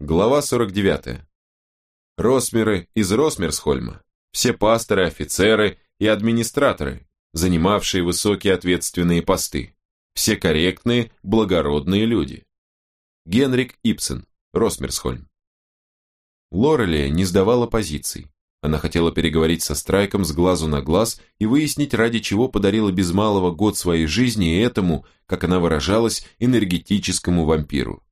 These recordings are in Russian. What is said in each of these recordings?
Глава 49. Росмеры из Росмерсхольма, все пасторы, офицеры и администраторы, занимавшие высокие ответственные посты, все корректные, благородные люди. Генрик Ипсен, Росмерсхольм. Лорелия не сдавала позиций. Она хотела переговорить со Страйком с глазу на глаз и выяснить, ради чего подарила без малого год своей жизни этому, как она выражалась, энергетическому вампиру.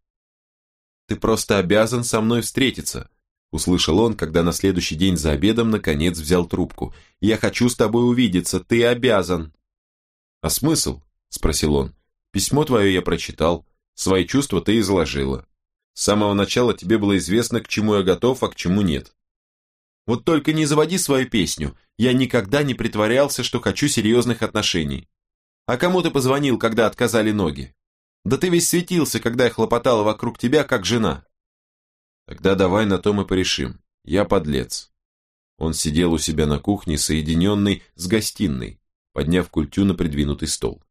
«Ты просто обязан со мной встретиться», услышал он, когда на следующий день за обедом наконец взял трубку. «Я хочу с тобой увидеться, ты обязан». «А смысл?» – спросил он. «Письмо твое я прочитал, свои чувства ты изложила. С самого начала тебе было известно, к чему я готов, а к чему нет. Вот только не заводи свою песню, я никогда не притворялся, что хочу серьезных отношений. А кому ты позвонил, когда отказали ноги? Да ты весь светился, когда я хлопотала вокруг тебя, как жена. Тогда давай на том и порешим. Я подлец. Он сидел у себя на кухне, соединенный с гостиной, подняв культю на придвинутый стол.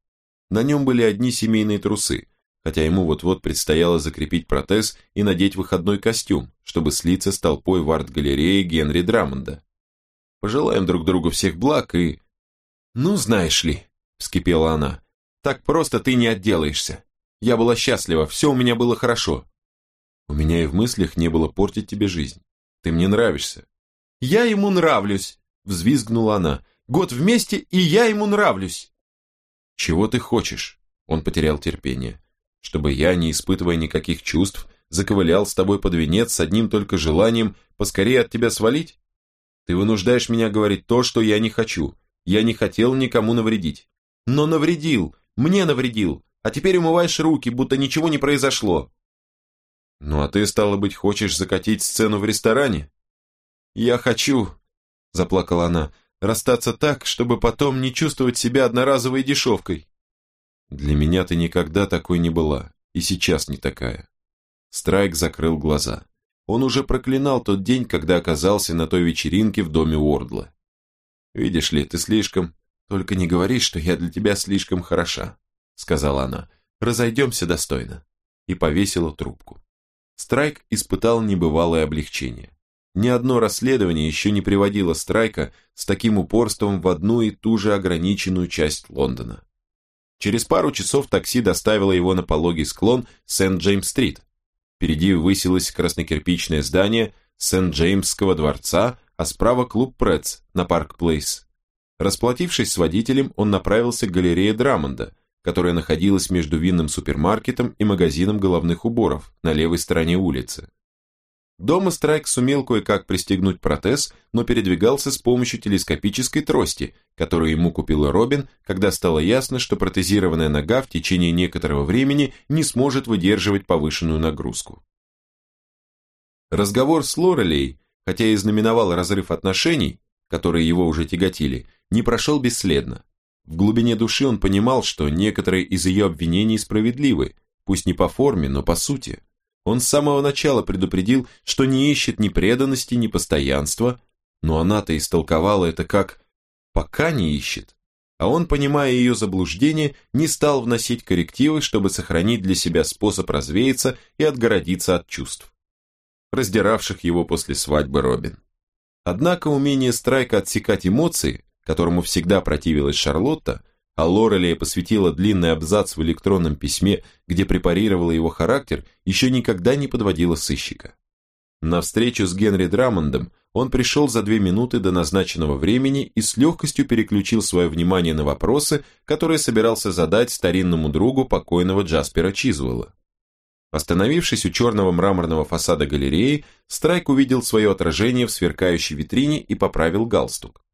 На нем были одни семейные трусы, хотя ему вот-вот предстояло закрепить протез и надеть выходной костюм, чтобы слиться с толпой в арт-галерее Генри Драмонда. Пожелаем друг другу всех благ и... «Ну, знаешь ли», — вскипела она, — «так просто ты не отделаешься. Я была счастлива, все у меня было хорошо. У меня и в мыслях не было портить тебе жизнь. Ты мне нравишься. Я ему нравлюсь, взвизгнула она. Год вместе, и я ему нравлюсь. Чего ты хочешь? Он потерял терпение. Чтобы я, не испытывая никаких чувств, заковылял с тобой под венец с одним только желанием поскорее от тебя свалить? Ты вынуждаешь меня говорить то, что я не хочу. Я не хотел никому навредить. Но навредил, мне навредил, а теперь умываешь руки, будто ничего не произошло. Ну а ты, стало быть, хочешь закатить сцену в ресторане? Я хочу, заплакала она, расстаться так, чтобы потом не чувствовать себя одноразовой дешевкой. Для меня ты никогда такой не была, и сейчас не такая. Страйк закрыл глаза. Он уже проклинал тот день, когда оказался на той вечеринке в доме Уордла. «Видишь ли, ты слишком... Только не говори, что я для тебя слишком хороша сказала она. «Разойдемся достойно». И повесила трубку. Страйк испытал небывалое облегчение. Ни одно расследование еще не приводило Страйка с таким упорством в одну и ту же ограниченную часть Лондона. Через пару часов такси доставило его на пологий склон Сент-Джеймс-стрит. Впереди высилось краснокирпичное здание Сент-Джеймсского дворца, а справа клуб Претс на Парк-Плейс. Расплатившись с водителем, он направился к галерее Драмонда, которая находилась между винным супермаркетом и магазином головных уборов на левой стороне улицы. Дома Страйк сумел кое-как пристегнуть протез, но передвигался с помощью телескопической трости, которую ему купила Робин, когда стало ясно, что протезированная нога в течение некоторого времени не сможет выдерживать повышенную нагрузку. Разговор с Лорелей, хотя и знаменовал разрыв отношений, которые его уже тяготили, не прошел бесследно. В глубине души он понимал, что некоторые из ее обвинений справедливы, пусть не по форме, но по сути. Он с самого начала предупредил, что не ищет ни преданности, ни постоянства, но она-то истолковала это как «пока не ищет». А он, понимая ее заблуждение, не стал вносить коррективы, чтобы сохранить для себя способ развеяться и отгородиться от чувств, раздиравших его после свадьбы Робин. Однако умение Страйка отсекать эмоции которому всегда противилась Шарлотта, а Лорелия посвятила длинный абзац в электронном письме, где препарировала его характер, еще никогда не подводила сыщика. На встречу с Генри Драмондом он пришел за две минуты до назначенного времени и с легкостью переключил свое внимание на вопросы, которые собирался задать старинному другу покойного Джаспера Чизвелла. Остановившись у черного мраморного фасада галереи, Страйк увидел свое отражение в сверкающей витрине и поправил галстук.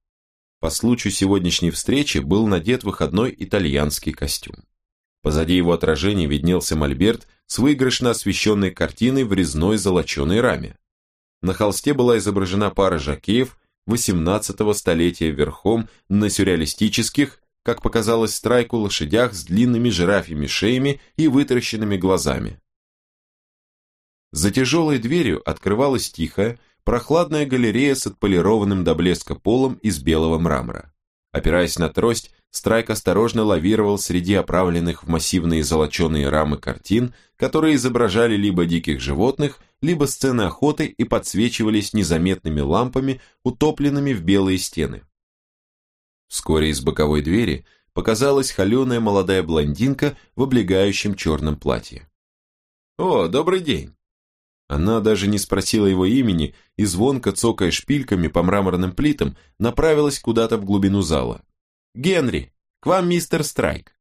По случаю сегодняшней встречи был надет выходной итальянский костюм. Позади его отражения виднелся мольберт с выигрышно освещенной картиной в резной золоченой раме. На холсте была изображена пара жакеев 18-го столетия верхом на сюрреалистических, как показалось страйку, лошадях с длинными жирафьими шеями и вытаращенными глазами. За тяжелой дверью открывалась тихая, Прохладная галерея с отполированным до блеска полом из белого мрамора. Опираясь на трость, Страйк осторожно лавировал среди оправленных в массивные золоченые рамы картин, которые изображали либо диких животных, либо сцены охоты и подсвечивались незаметными лампами, утопленными в белые стены. Вскоре из боковой двери показалась холеная молодая блондинка в облегающем черном платье. «О, добрый день!» Она даже не спросила его имени и, звонко цокая шпильками по мраморным плитам, направилась куда-то в глубину зала. «Генри, к вам мистер Страйк!»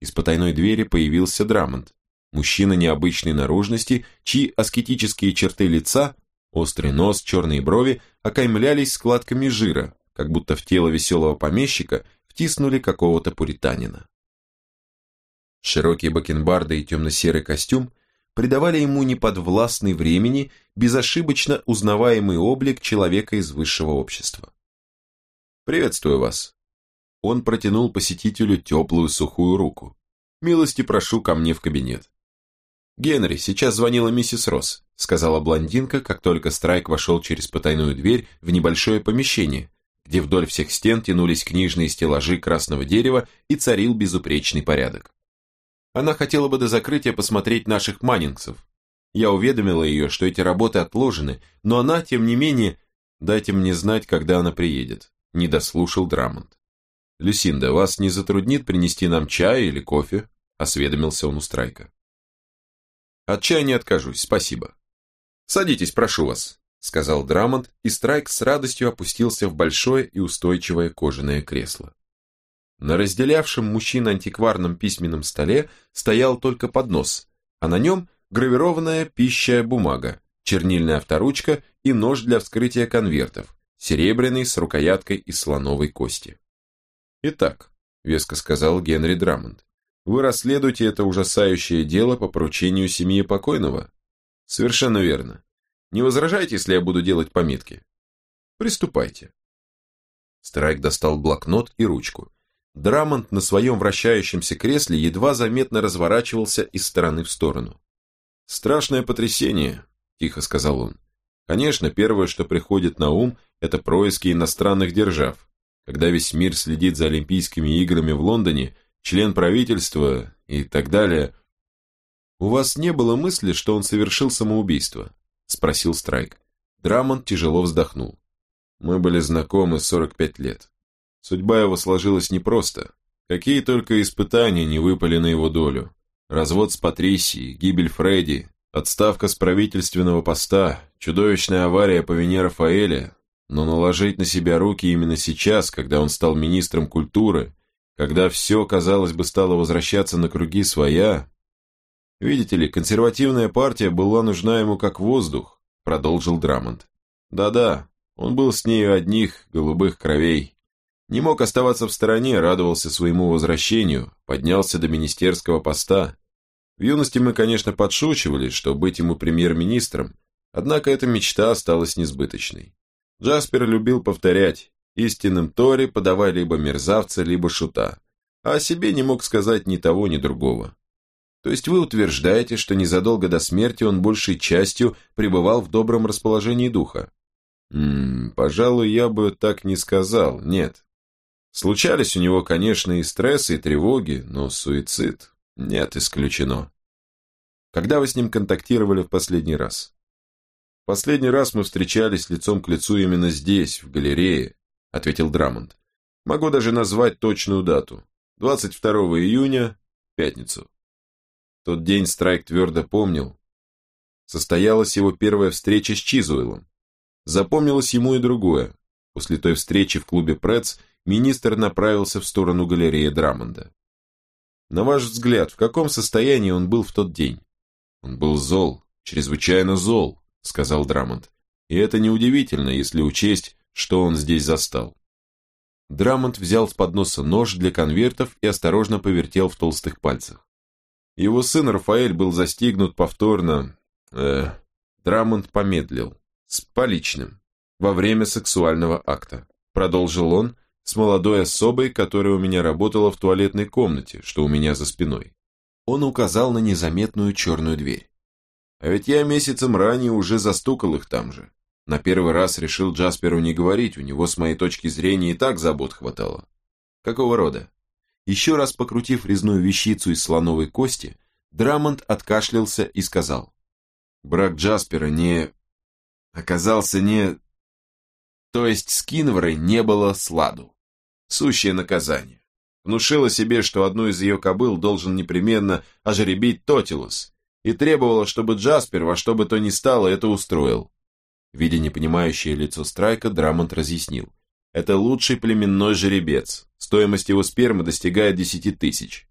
Из потайной двери появился Драмонт. Мужчина необычной наружности, чьи аскетические черты лица, острый нос, черные брови, окаймлялись складками жира, как будто в тело веселого помещика втиснули какого-то пуританина. Широкие бакенбарды и темно-серый костюм придавали ему неподвластный времени, безошибочно узнаваемый облик человека из высшего общества. «Приветствую вас», он протянул посетителю теплую сухую руку. «Милости прошу ко мне в кабинет». «Генри, сейчас звонила миссис Росс», сказала блондинка, как только Страйк вошел через потайную дверь в небольшое помещение, где вдоль всех стен тянулись книжные стеллажи красного дерева и царил безупречный порядок. Она хотела бы до закрытия посмотреть наших маннингсов. Я уведомила ее, что эти работы отложены, но она, тем не менее, дайте мне знать, когда она приедет. Не дослушал Драмонт. «Люсинда, вас не затруднит принести нам чай или кофе?» – осведомился он у Страйка. «От чая не откажусь, спасибо». «Садитесь, прошу вас», – сказал Драмонт, и Страйк с радостью опустился в большое и устойчивое кожаное кресло. На разделявшем мужчин антикварном письменном столе стоял только поднос, а на нем гравированная пищая бумага, чернильная авторучка и нож для вскрытия конвертов, серебряный с рукояткой из слоновой кости. «Итак», — веско сказал Генри Драмонд, «вы расследуете это ужасающее дело по поручению семьи покойного?» «Совершенно верно. Не возражайте, если я буду делать пометки?» «Приступайте». Страйк достал блокнот и ручку. Драмонд на своем вращающемся кресле едва заметно разворачивался из стороны в сторону. «Страшное потрясение», – тихо сказал он. «Конечно, первое, что приходит на ум, это происки иностранных держав. Когда весь мир следит за Олимпийскими играми в Лондоне, член правительства и так далее. «У вас не было мысли, что он совершил самоубийство?» – спросил Страйк. Драмонт тяжело вздохнул. «Мы были знакомы 45 лет. Судьба его сложилась непросто. Какие только испытания не выпали на его долю. Развод с Патрисией, гибель Фредди, отставка с правительственного поста, чудовищная авария по вине Рафаэля, но наложить на себя руки именно сейчас, когда он стал министром культуры, когда все, казалось бы, стало возвращаться на круги своя... Видите ли, консервативная партия была нужна ему как воздух, продолжил Драмонт. Да-да, он был с нею одних голубых кровей. Не мог оставаться в стороне, радовался своему возвращению, поднялся до министерского поста. В юности мы, конечно, подшучивали, что быть ему премьер-министром, однако эта мечта осталась несбыточной. Джаспер любил повторять, истинным Тори подавай либо мерзавца, либо шута, а о себе не мог сказать ни того, ни другого. То есть вы утверждаете, что незадолго до смерти он большей частью пребывал в добром расположении духа? Ммм, пожалуй, я бы так не сказал, нет. Случались у него, конечно, и стрессы, и тревоги, но суицид нет, исключено. Когда вы с ним контактировали в последний раз? Последний раз мы встречались лицом к лицу именно здесь, в галерее, ответил Драмонт. Могу даже назвать точную дату. 22 июня, пятницу. Тот день Страйк твердо помнил. Состоялась его первая встреча с Чизуэлом. Запомнилось ему и другое. После той встречи в клубе Прец министр направился в сторону галереи Драмонда. На ваш взгляд, в каком состоянии он был в тот день? Он был зол, чрезвычайно зол сказал Драмонт. И это неудивительно, если учесть, что он здесь застал. Драмонт взял с подноса нож для конвертов и осторожно повертел в толстых пальцах. Его сын Рафаэль был застигнут повторно... Э, Драмонт помедлил. С поличным. Во время сексуального акта. Продолжил он с молодой особой, которая у меня работала в туалетной комнате, что у меня за спиной. Он указал на незаметную черную дверь. А ведь я месяцем ранее уже застукал их там же. На первый раз решил Джасперу не говорить, у него с моей точки зрения и так забот хватало. Какого рода? Еще раз покрутив резную вещицу из слоновой кости, Драмонт откашлялся и сказал. Брак Джаспера не... оказался не... То есть с Кинворой не было сладу. Сущее наказание. Внушила себе, что одну из ее кобыл должен непременно ожеребить Тотилус, и требовала, чтобы Джаспер во что бы то ни стало это устроил. Видя непонимающее лицо Страйка, Драмонт разъяснил. Это лучший племенной жеребец. Стоимость его спермы достигает десяти тысяч.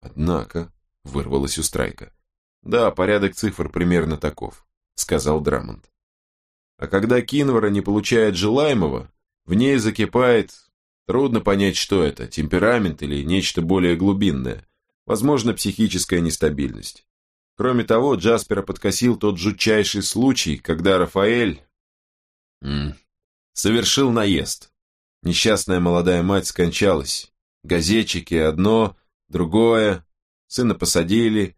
Однако, вырвалось у Страйка. Да, порядок цифр примерно таков, сказал Драмонт. А когда Кинвара не получает желаемого, в ней закипает... Трудно понять, что это, темперамент или нечто более глубинное. Возможно, психическая нестабильность. Кроме того, Джаспера подкосил тот жутчайший случай, когда Рафаэль... М совершил наезд. Несчастная молодая мать скончалась. Газетчики одно, другое. Сына посадили.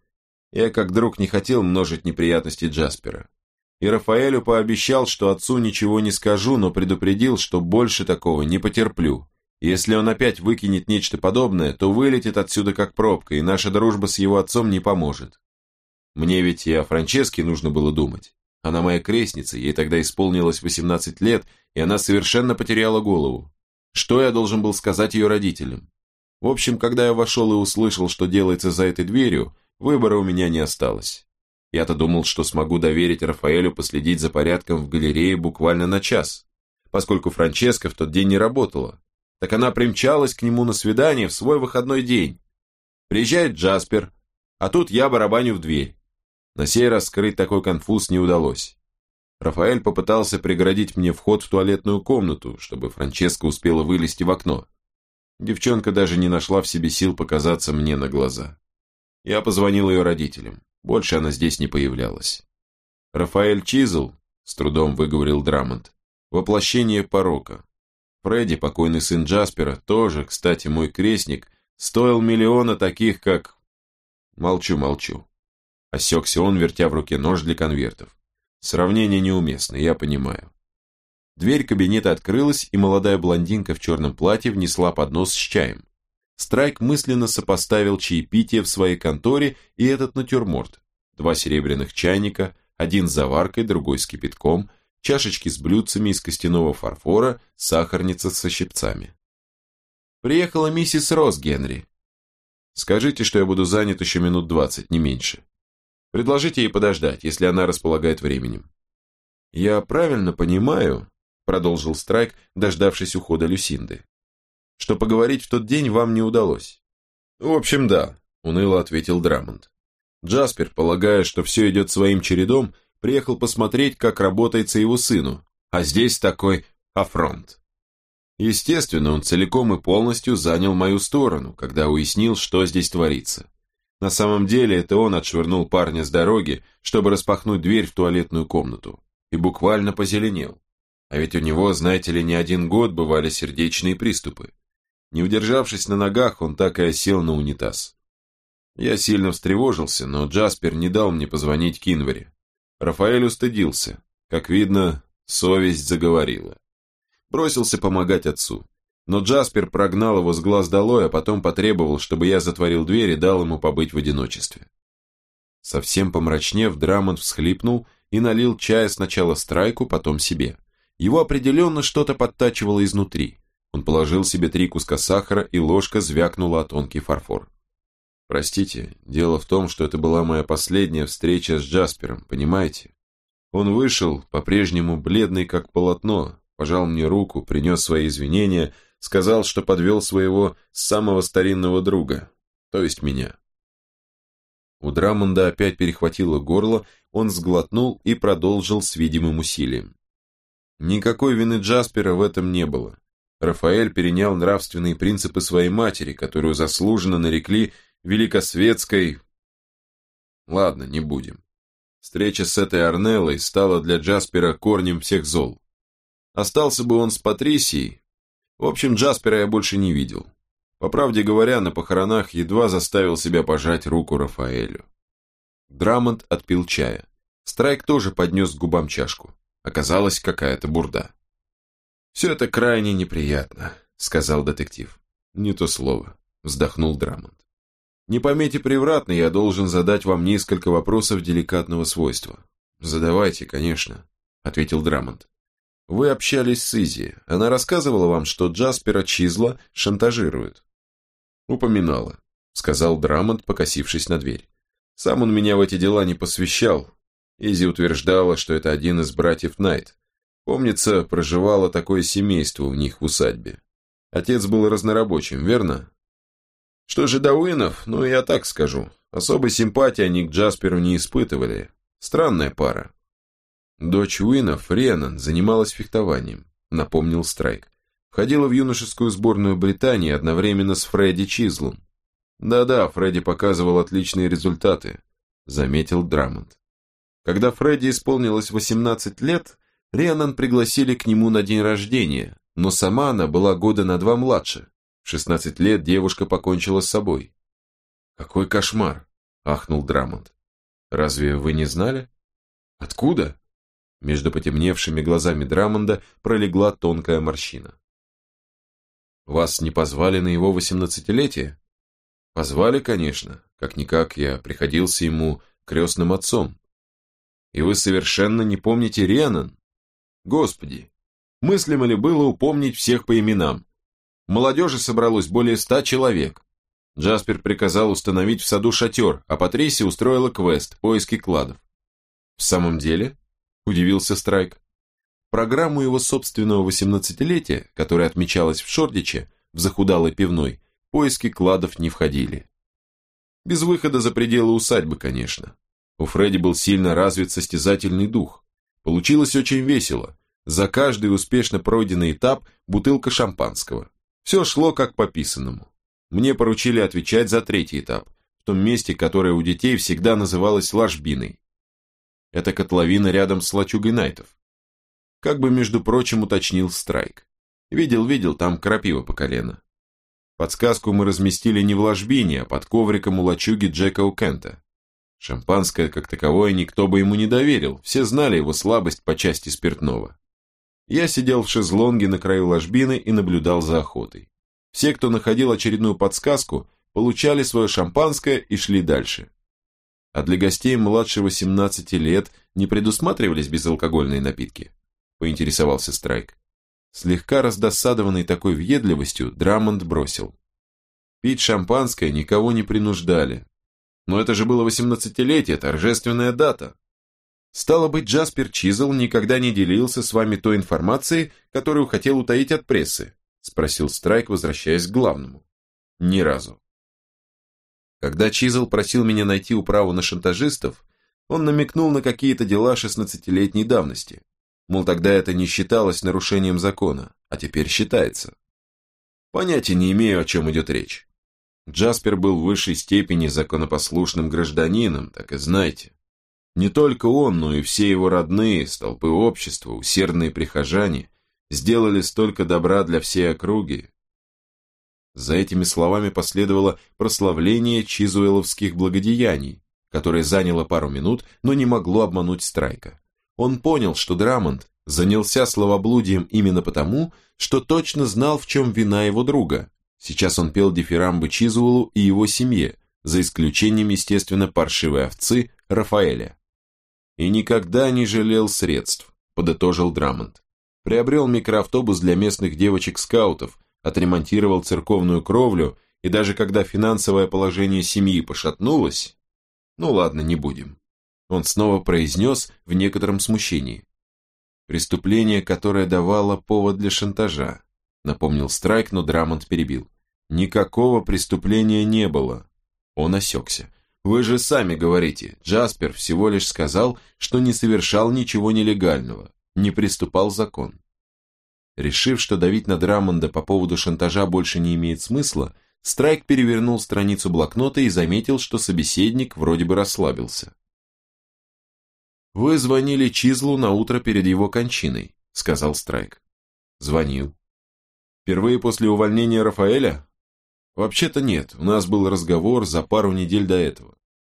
Я как друг не хотел множить неприятности Джаспера. И Рафаэлю пообещал, что отцу ничего не скажу, но предупредил, что больше такого не потерплю. Если он опять выкинет нечто подобное, то вылетит отсюда как пробка, и наша дружба с его отцом не поможет. Мне ведь и о Франческе нужно было думать. Она моя крестница, ей тогда исполнилось 18 лет, и она совершенно потеряла голову. Что я должен был сказать ее родителям? В общем, когда я вошел и услышал, что делается за этой дверью, выбора у меня не осталось. Я-то думал, что смогу доверить Рафаэлю последить за порядком в галерее буквально на час, поскольку Франческа в тот день не работала. Так она примчалась к нему на свидание в свой выходной день. Приезжает Джаспер, а тут я барабаню в дверь. На сей раз скрыть такой конфуз не удалось. Рафаэль попытался преградить мне вход в туалетную комнату, чтобы Франческа успела вылезти в окно. Девчонка даже не нашла в себе сил показаться мне на глаза. Я позвонил ее родителям. Больше она здесь не появлялась. Рафаэль Чизл, с трудом выговорил Драмонт, воплощение порока. Фредди, покойный сын Джаспера, тоже, кстати, мой крестник, стоил миллиона таких, как... Молчу, молчу. Осекся он, вертя в руке нож для конвертов. Сравнение неуместно, я понимаю. Дверь кабинета открылась, и молодая блондинка в черном платье внесла поднос с чаем. Страйк мысленно сопоставил чаепитие в своей конторе и этот натюрморт. Два серебряных чайника, один с заваркой, другой с кипятком, чашечки с блюдцами из костяного фарфора, сахарница со щипцами. «Приехала миссис Росс, Генри. Скажите, что я буду занят еще минут двадцать, не меньше. Предложите ей подождать, если она располагает временем. Я правильно понимаю, продолжил Страйк, дождавшись ухода Люсинды, что поговорить в тот день вам не удалось. В общем, да, уныло ответил Драмонд. Джаспер, полагая, что все идет своим чередом, приехал посмотреть, как работается его сыну, а здесь такой афронт. Естественно, он целиком и полностью занял мою сторону, когда уяснил, что здесь творится. На самом деле это он отшвырнул парня с дороги, чтобы распахнуть дверь в туалетную комнату, и буквально позеленел. А ведь у него, знаете ли, не один год бывали сердечные приступы. Не удержавшись на ногах, он так и осел на унитаз. Я сильно встревожился, но Джаспер не дал мне позвонить Кинваре. Рафаэль устыдился. Как видно, совесть заговорила. Бросился помогать отцу. Но Джаспер прогнал его с глаз долой, а потом потребовал, чтобы я затворил дверь и дал ему побыть в одиночестве. Совсем помрачнев, Драмонт всхлипнул и налил чая сначала Страйку, потом себе. Его определенно что-то подтачивало изнутри. Он положил себе три куска сахара, и ложка звякнула о тонкий фарфор. Простите, дело в том, что это была моя последняя встреча с Джаспером, понимаете? Он вышел, по-прежнему бледный как полотно, пожал мне руку, принес свои извинения – сказал, что подвел своего самого старинного друга, то есть меня. У Драмонда опять перехватило горло, он сглотнул и продолжил с видимым усилием. Никакой вины Джаспера в этом не было. Рафаэль перенял нравственные принципы своей матери, которую заслуженно нарекли великосветской... Ладно, не будем. Встреча с этой Арнеллой стала для Джаспера корнем всех зол. Остался бы он с Патрисией, в общем, Джаспера я больше не видел. По правде говоря, на похоронах едва заставил себя пожать руку Рафаэлю. Драмонт отпил чая. Страйк тоже поднес к губам чашку. Оказалась какая-то бурда. «Все это крайне неприятно», — сказал детектив. «Не то слово», — вздохнул Драмонт. Не поймите превратно, я должен задать вам несколько вопросов деликатного свойства. Задавайте, конечно, ответил Драмонт. Вы общались с Изи. Она рассказывала вам, что Джаспера Чизла шантажируют. Упоминала, сказал Драмонт, покосившись на дверь. Сам он меня в эти дела не посвящал. Изи утверждала, что это один из братьев Найт. Помнится, проживало такое семейство у них в усадьбе. Отец был разнорабочим, верно? Что же до Уинов, ну я так скажу. Особой симпатии они к Джасперу не испытывали. Странная пара. Дочь Уинов, Ренан, занималась фехтованием, напомнил Страйк. Входила в юношескую сборную Британии одновременно с Фредди Чизлом. Да-да, Фредди показывал отличные результаты, заметил Драмонт. Когда Фредди исполнилось 18 лет, Рианан пригласили к нему на день рождения, но сама она была года на два младше. В 16 лет девушка покончила с собой. «Какой кошмар!» – ахнул Драмонт. «Разве вы не знали?» «Откуда?» Между потемневшими глазами Драмонда пролегла тонкая морщина. «Вас не позвали на его восемнадцатилетие?» «Позвали, конечно. Как-никак я приходился ему крестным отцом. И вы совершенно не помните Ренан? Господи, мыслимо ли было упомнить всех по именам? Молодежи собралось более ста человек. Джаспер приказал установить в саду шатер, а Патрисия устроила квест «Поиски кладов». «В самом деле?» – удивился Страйк. Программу его собственного восемнадцатилетия, которая отмечалась в Шордиче, в захудалой пивной, поиски кладов не входили. Без выхода за пределы усадьбы, конечно. У Фредди был сильно развит состязательный дух. Получилось очень весело. За каждый успешно пройденный этап бутылка шампанского. Все шло как по писанному. Мне поручили отвечать за третий этап, в том месте, которое у детей всегда называлось ложбиной. Это котловина рядом с лачугой Найтов. Как бы, между прочим, уточнил Страйк. Видел-видел, там крапива по колено. Подсказку мы разместили не в ложбине, а под ковриком у лачуги Джека Укента. Шампанское, как таковое, никто бы ему не доверил, все знали его слабость по части спиртного. Я сидел в шезлонге на краю ложбины и наблюдал за охотой. Все, кто находил очередную подсказку, получали свое шампанское и шли дальше. А для гостей младше 18 лет не предусматривались безалкогольные напитки? Поинтересовался Страйк. Слегка раздосадованный такой въедливостью, Драмонд бросил. Пить шампанское никого не принуждали. Но это же было восемнадцатилетие, торжественная дата. Стало быть, Джаспер Чизл никогда не делился с вами той информацией, которую хотел утаить от прессы? Спросил Страйк, возвращаясь к главному. Ни разу. Когда Чизл просил меня найти управу на шантажистов, он намекнул на какие-то дела шестнадцатилетней давности. Мол, тогда это не считалось нарушением закона, а теперь считается. Понятия не имею, о чем идет речь. Джаспер был в высшей степени законопослушным гражданином, так и знайте. Не только он, но и все его родные, столпы общества, усердные прихожане, сделали столько добра для всей округи. За этими словами последовало прославление чизуэловских благодеяний, которое заняло пару минут, но не могло обмануть Страйка. Он понял, что Драмонт занялся словоблудием именно потому, что точно знал, в чем вина его друга. Сейчас он пел дифирамбы Чизуэлу и его семье, за исключением, естественно, паршивой овцы Рафаэля. И никогда не жалел средств, подытожил Драмонт. Приобрел микроавтобус для местных девочек-скаутов, отремонтировал церковную кровлю, и даже когда финансовое положение семьи пошатнулось... Ну ладно, не будем. Он снова произнес в некотором смущении. Преступление, которое давало повод для шантажа. Напомнил Страйк, но Драмонт перебил. Никакого преступления не было. Он осекся. Вы же сами говорите, Джаспер всего лишь сказал, что не совершал ничего нелегального, не приступал закон. Решив, что давить на Драмонда по поводу шантажа больше не имеет смысла, Страйк перевернул страницу блокнота и заметил, что собеседник вроде бы расслабился. «Вы звонили Чизлу на утро перед его кончиной», — сказал Страйк. «Звонил». «Впервые после увольнения Рафаэля?» «Вообще-то нет, у нас был разговор за пару недель до этого.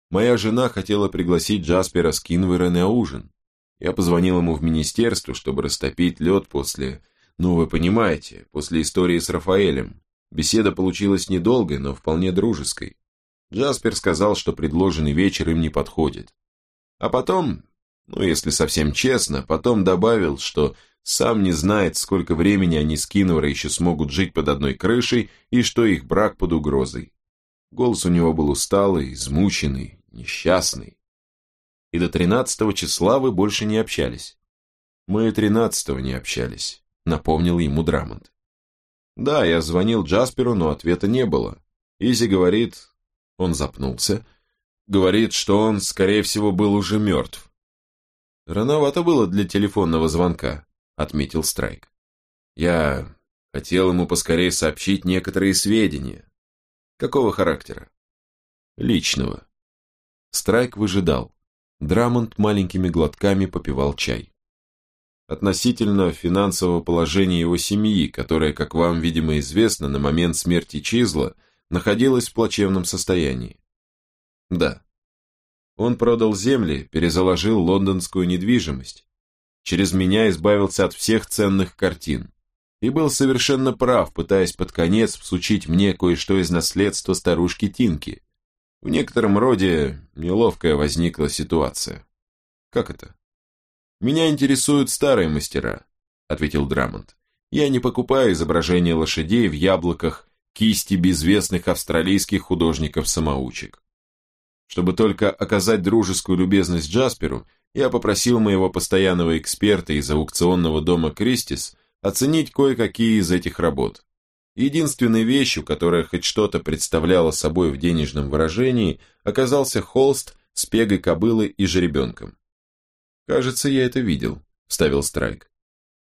Моя жена хотела пригласить Джаспера Скинвера на ужин. Я позвонил ему в министерство, чтобы растопить лед после... Ну, вы понимаете, после истории с Рафаэлем. Беседа получилась недолгой, но вполне дружеской. Джаспер сказал, что предложенный вечер им не подходит. А потом, ну если совсем честно, потом добавил, что сам не знает, сколько времени они с Кинвера еще смогут жить под одной крышей и что их брак под угрозой. Голос у него был усталый, измученный, несчастный. И до тринадцатого числа вы больше не общались. Мы тринадцатого не общались, напомнил ему Драмонт. Да, я звонил Джасперу, но ответа не было. Изи говорит, он запнулся, говорит, что он, скорее всего, был уже мертв. Рановато было для телефонного звонка, отметил Страйк. Я хотел ему поскорее сообщить некоторые сведения. Какого характера? Личного. Страйк выжидал. Драмонт маленькими глотками попивал чай относительно финансового положения его семьи, которая, как вам, видимо, известно, на момент смерти Чизла находилась в плачевном состоянии. Да. Он продал земли, перезаложил лондонскую недвижимость, через меня избавился от всех ценных картин и был совершенно прав, пытаясь под конец всучить мне кое-что из наследства старушки Тинки. В некотором роде неловкая возникла ситуация. Как это? «Меня интересуют старые мастера», — ответил Драмонт. «Я не покупаю изображения лошадей в яблоках кисти безвестных австралийских художников-самоучек. Чтобы только оказать дружескую любезность Джасперу, я попросил моего постоянного эксперта из аукционного дома Кристис оценить кое-какие из этих работ. Единственной вещью, которая хоть что-то представляла собой в денежном выражении, оказался холст с пегой кобылы и жеребенком. «Кажется, я это видел», — вставил Страйк.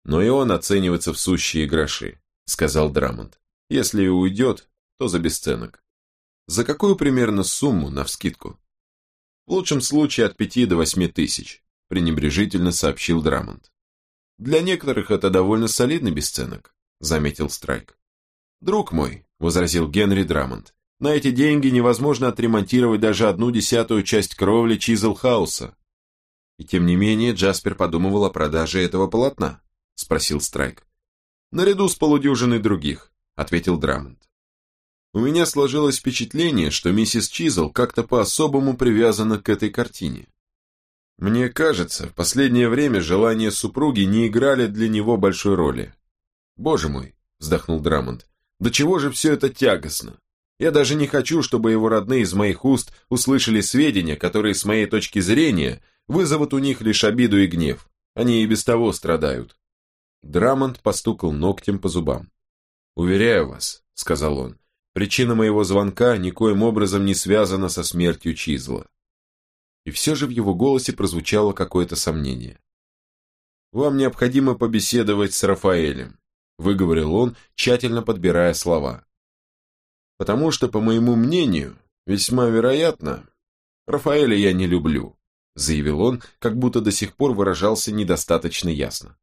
«Но и он оценивается в сущие гроши», — сказал Драмонт. «Если и уйдет, то за бесценок». «За какую примерно сумму, навскидку?» «В лучшем случае от пяти до восьми тысяч», — пренебрежительно сообщил Драмонт. «Для некоторых это довольно солидный бесценок», — заметил Страйк. «Друг мой», — возразил Генри Драмонт, «на эти деньги невозможно отремонтировать даже одну десятую часть кровли Чизлхауса. И тем не менее Джаспер подумывал о продаже этого полотна, спросил Страйк. Наряду с полудюжиной других, ответил Драмонт. У меня сложилось впечатление, что миссис Чизл как-то по-особому привязана к этой картине. Мне кажется, в последнее время желания супруги не играли для него большой роли. Боже мой, вздохнул Драмонт, до чего же все это тягостно? Я даже не хочу, чтобы его родные из моих уст услышали сведения, которые, с моей точки зрения, вызовут у них лишь обиду и гнев. Они и без того страдают. Драмонт постукал ногтем по зубам. «Уверяю вас», — сказал он, — «причина моего звонка никоим образом не связана со смертью Чизла». И все же в его голосе прозвучало какое-то сомнение. «Вам необходимо побеседовать с Рафаэлем», — выговорил он, тщательно подбирая слова. «Потому что, по моему мнению, весьма вероятно, Рафаэля я не люблю заявил он, как будто до сих пор выражался недостаточно ясно.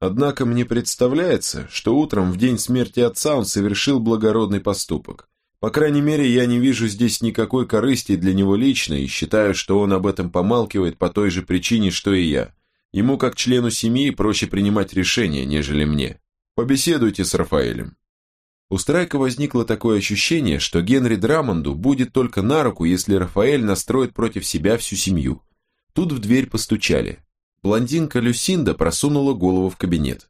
Однако мне представляется, что утром в день смерти отца он совершил благородный поступок. По крайней мере, я не вижу здесь никакой корысти для него лично и считаю, что он об этом помалкивает по той же причине, что и я. Ему, как члену семьи, проще принимать решения, нежели мне. Побеседуйте с Рафаэлем. У Страйка возникло такое ощущение, что Генри Драмонду будет только на руку, если Рафаэль настроит против себя всю семью. Тут в дверь постучали. Блондинка Люсинда просунула голову в кабинет.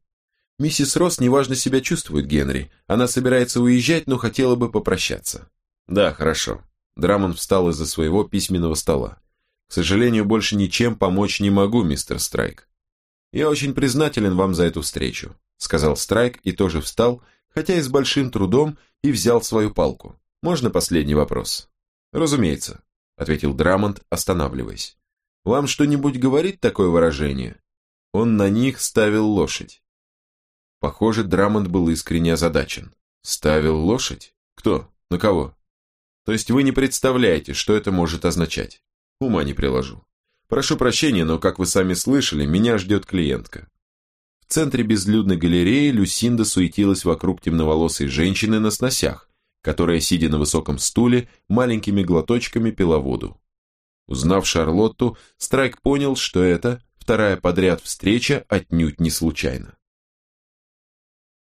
«Миссис Росс неважно себя чувствует, Генри. Она собирается уезжать, но хотела бы попрощаться». «Да, хорошо». Драмон встал из-за своего письменного стола. «К сожалению, больше ничем помочь не могу, мистер Страйк». «Я очень признателен вам за эту встречу», сказал Страйк и тоже встал, хотя и с большим трудом, и взял свою палку. «Можно последний вопрос?» «Разумеется», ответил Драмонт, останавливаясь. Вам что-нибудь говорит такое выражение? Он на них ставил лошадь. Похоже, Драмонт был искренне озадачен. Ставил лошадь? Кто? На кого? То есть вы не представляете, что это может означать? Ума не приложу. Прошу прощения, но, как вы сами слышали, меня ждет клиентка. В центре безлюдной галереи Люсинда суетилась вокруг темноволосой женщины на сносях, которая, сидя на высоком стуле, маленькими глоточками пила воду. Узнав Шарлотту, Страйк понял, что это вторая подряд встреча отнюдь не случайно.